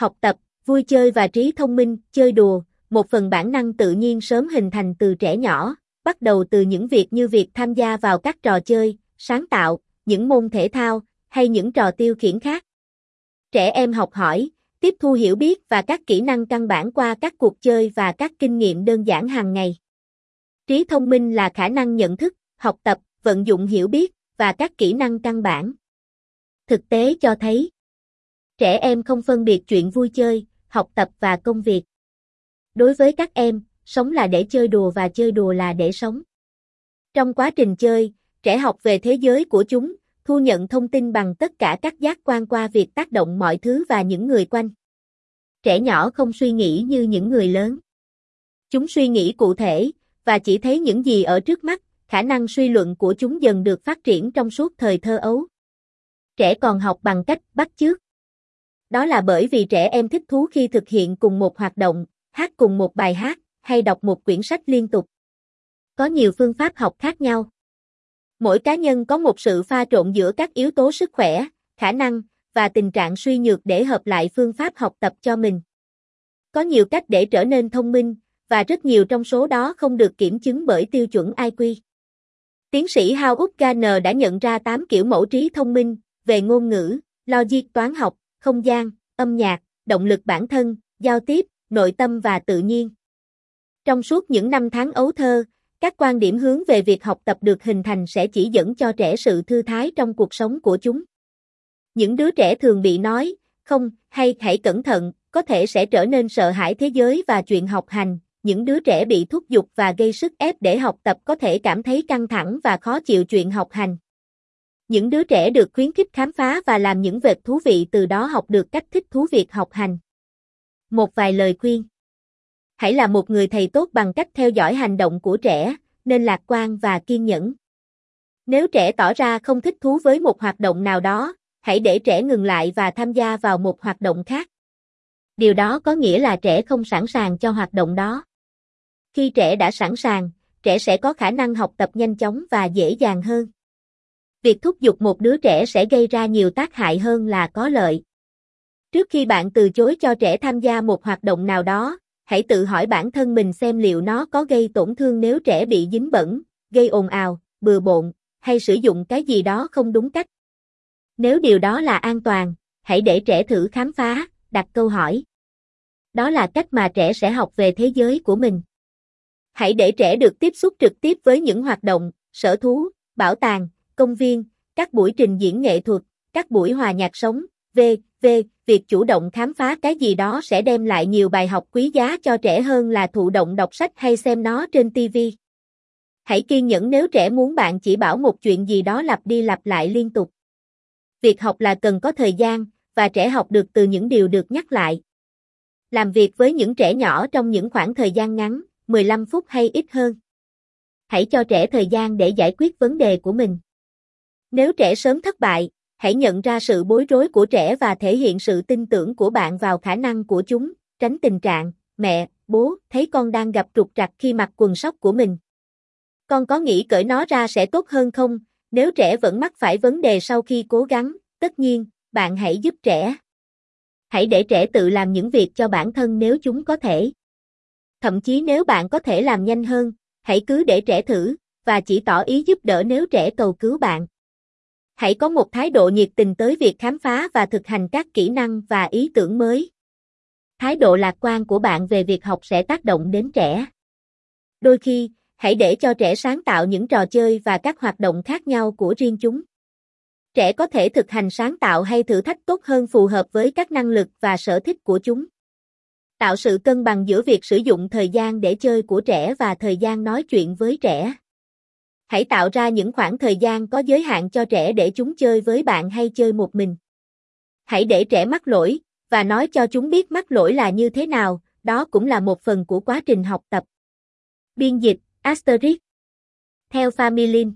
học tập, vui chơi và trí thông minh, chơi đùa, một phần bản năng tự nhiên sớm hình thành từ trẻ nhỏ, bắt đầu từ những việc như việc tham gia vào các trò chơi, sáng tạo, những môn thể thao, hay những trò tiêu khiển khác. Trẻ em học hỏi, tiếp thu hiểu biết và các kỹ năng căn bản qua các cuộc chơi và các kinh nghiệm đơn giản hàng ngày. Trí thông minh là khả năng nhận thức, học tập, vận dụng hiểu biết và các kỹ năng căn bản. Thực tế cho thấy, trẻ em không phân biệt chuyện vui chơi, học tập và công việc. Đối với các em, sống là để chơi đùa và chơi đùa là để sống. Trong quá trình chơi, trẻ học về thế giới của chúng, thu nhận thông tin bằng tất cả các giác quan qua việc tác động mọi thứ và những người quanh. Trẻ nhỏ không suy nghĩ như những người lớn. Chúng suy nghĩ cụ thể, và chỉ thấy những gì ở trước mắt, khả năng suy luận của chúng dần được phát triển trong suốt thời thơ ấu. Trẻ còn học bằng cách bắt chước. Đó là bởi vì trẻ em thích thú khi thực hiện cùng một hoạt động, hát cùng một bài hát, hay đọc một quyển sách liên tục. Có nhiều phương pháp học khác nhau. Mỗi cá nhân có một sự pha trộn giữa các yếu tố sức khỏe, khả năng và tình trạng suy nhược để hợp lại phương pháp học tập cho mình. Có nhiều cách để trở nên thông minh, và rất nhiều trong số đó không được kiểm chứng bởi tiêu chuẩn IQ. Tiến sĩ Howard Gardner đã nhận ra 8 kiểu mẫu trí thông minh về ngôn ngữ, logic toán học, không gian, âm nhạc, động lực bản thân, giao tiếp, nội tâm và tự nhiên. Trong suốt những năm tháng ấu thơ, các quan điểm hướng về việc học tập được hình thành sẽ chỉ dẫn cho trẻ sự thư thái trong cuộc sống của chúng. Những đứa trẻ thường bị nói, không, hay hãy cẩn thận, có thể sẽ trở nên sợ hãi thế giới và chuyện học hành. Những đứa trẻ bị thúc giục và gây sức ép để học tập có thể cảm thấy căng thẳng và khó chịu chuyện học hành. Những đứa trẻ được khuyến khích khám phá và làm những việc thú vị từ đó học được cách thích thú việc học hành. Một vài lời khuyên hãy là một người thầy tốt bằng cách theo dõi hành động của trẻ, nên lạc quan và kiên nhẫn. Nếu trẻ tỏ ra không thích thú với một hoạt động nào đó, hãy để trẻ ngừng lại và tham gia vào một hoạt động khác. Điều đó có nghĩa là trẻ không sẵn sàng cho hoạt động đó. Khi trẻ đã sẵn sàng, trẻ sẽ có khả năng học tập nhanh chóng và dễ dàng hơn. Việc thúc giục một đứa trẻ sẽ gây ra nhiều tác hại hơn là có lợi. Trước khi bạn từ chối cho trẻ tham gia một hoạt động nào đó, hãy tự hỏi bản thân mình xem liệu nó có gây tổn thương nếu trẻ bị dính bẩn, gây ồn ào, bừa bộn, hay sử dụng cái gì đó không đúng cách. Nếu điều đó là an toàn, hãy để trẻ thử khám phá, đặt câu hỏi. Đó là cách mà trẻ sẽ học về thế giới của mình. Hãy để trẻ được tiếp xúc trực tiếp với những hoạt động, sở thú, bảo tàng, công viên, các buổi trình diễn nghệ thuật, các buổi hòa nhạc sống, v, v, việc chủ động khám phá cái gì đó sẽ đem lại nhiều bài học quý giá cho trẻ hơn là thụ động đọc sách hay xem nó trên TV. Hãy kiên nhẫn nếu trẻ muốn bạn chỉ bảo một chuyện gì đó lặp đi lặp lại liên tục. Việc học là cần có thời gian, và trẻ học được từ những điều được nhắc lại. Làm việc với những trẻ nhỏ trong những khoảng thời gian ngắn, 15 phút hay ít hơn. Hãy cho trẻ thời gian để giải quyết vấn đề của mình. Nếu trẻ sớm thất bại, hãy nhận ra sự bối rối của trẻ và thể hiện sự tin tưởng của bạn vào khả năng của chúng, tránh tình trạng, mẹ, bố, thấy con đang gặp trục trặc khi mặc quần sóc của mình. Con có nghĩ cởi nó ra sẽ tốt hơn không, nếu trẻ vẫn mắc phải vấn đề sau khi cố gắng, tất nhiên, bạn hãy giúp trẻ. Hãy để trẻ tự làm những việc cho bản thân nếu chúng có thể. Thậm chí nếu bạn có thể làm nhanh hơn, hãy cứ để trẻ thử, và chỉ tỏ ý giúp đỡ nếu trẻ cầu cứu bạn. Hãy có một thái độ nhiệt tình tới việc khám phá và thực hành các kỹ năng và ý tưởng mới. Thái độ lạc quan của bạn về việc học sẽ tác động đến trẻ. Đôi khi, hãy để cho trẻ sáng tạo những trò chơi và các hoạt động khác nhau của riêng chúng. Trẻ có thể thực hành sáng tạo hay thử thách tốt hơn phù hợp với các năng lực và sở thích của chúng. Tạo sự cân bằng giữa việc sử dụng thời gian để chơi của trẻ và thời gian nói chuyện với trẻ. Hãy tạo ra những khoảng thời gian có giới hạn cho trẻ để chúng chơi với bạn hay chơi một mình. Hãy để trẻ mắc lỗi, và nói cho chúng biết mắc lỗi là như thế nào, đó cũng là một phần của quá trình học tập. Biên dịch, Asterix Theo Familin